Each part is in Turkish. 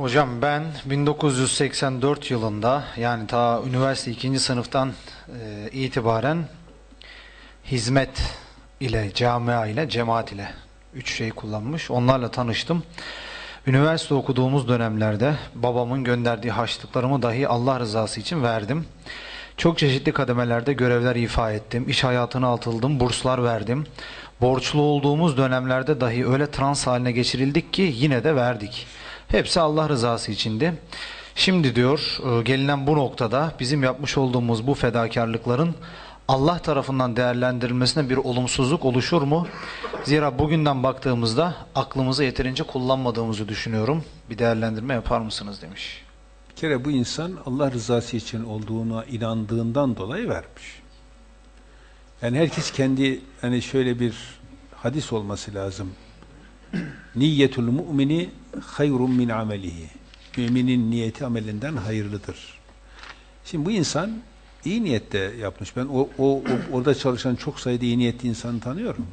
Hocam ben 1984 yılında yani ta üniversite ikinci sınıftan e, itibaren hizmet ile, camia ile, cemaat ile üç şey kullanmış. Onlarla tanıştım. Üniversite okuduğumuz dönemlerde babamın gönderdiği harçlıklarımı dahi Allah rızası için verdim. Çok çeşitli kademelerde görevler ifa ettim. İş hayatına atıldım, burslar verdim. Borçlu olduğumuz dönemlerde dahi öyle trans haline geçirildik ki yine de verdik. Hepsi Allah rızası içindi. Şimdi diyor e, gelinen bu noktada bizim yapmış olduğumuz bu fedakarlıkların Allah tarafından değerlendirilmesine bir olumsuzluk oluşur mu? Zira bugünden baktığımızda aklımızı yeterince kullanmadığımızı düşünüyorum. Bir değerlendirme yapar mısınız demiş. Bir kere bu insan Allah rızası için olduğuna inandığından dolayı vermiş. Yani herkes kendi hani şöyle bir hadis olması lazım. Niyyetul mu'mini hayrun min amelihi. Müminin niyeti amelinden hayırlıdır. Şimdi bu insan iyi niyette yapmış. Ben o, o, o orada çalışan çok sayıda iyi niyetli insanı tanıyorum.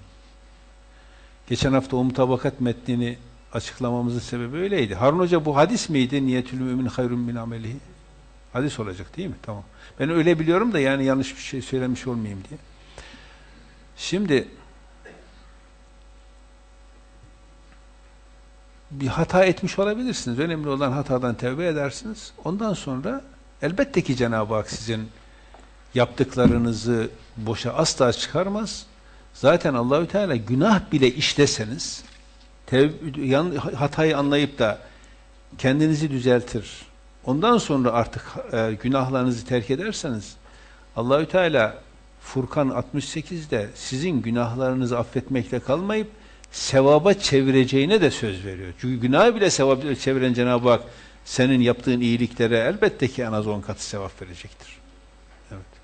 Geçen hafta o mutabakat metnini açıklamamızın sebebi öyleydi. Harun Hoca bu hadis miydi? Niyetül mümin hayrun min amelihi. Hadis olacak değil mi? Tamam. Ben öyle biliyorum da yani yanlış bir şey söylemiş olmayayım diye. Şimdi bir hata etmiş olabilirsiniz. Önemli olan hatadan tevbe edersiniz. Ondan sonra elbette ki Cenab-ı Hak sizin yaptıklarınızı boşa asla çıkarmaz. Zaten Allahü Teala günah bile işleseniz hatayı anlayıp da kendinizi düzeltir. Ondan sonra artık e, günahlarınızı terk ederseniz Allahü Teala Furkan 68'de sizin günahlarınızı affetmekle kalmayıp sevaba çevireceğine de söz veriyor. Çünkü günahı bile sevaba çeviren Cenab-ı Hak senin yaptığın iyiliklere elbette ki en az on katı sevap verecektir. Evet.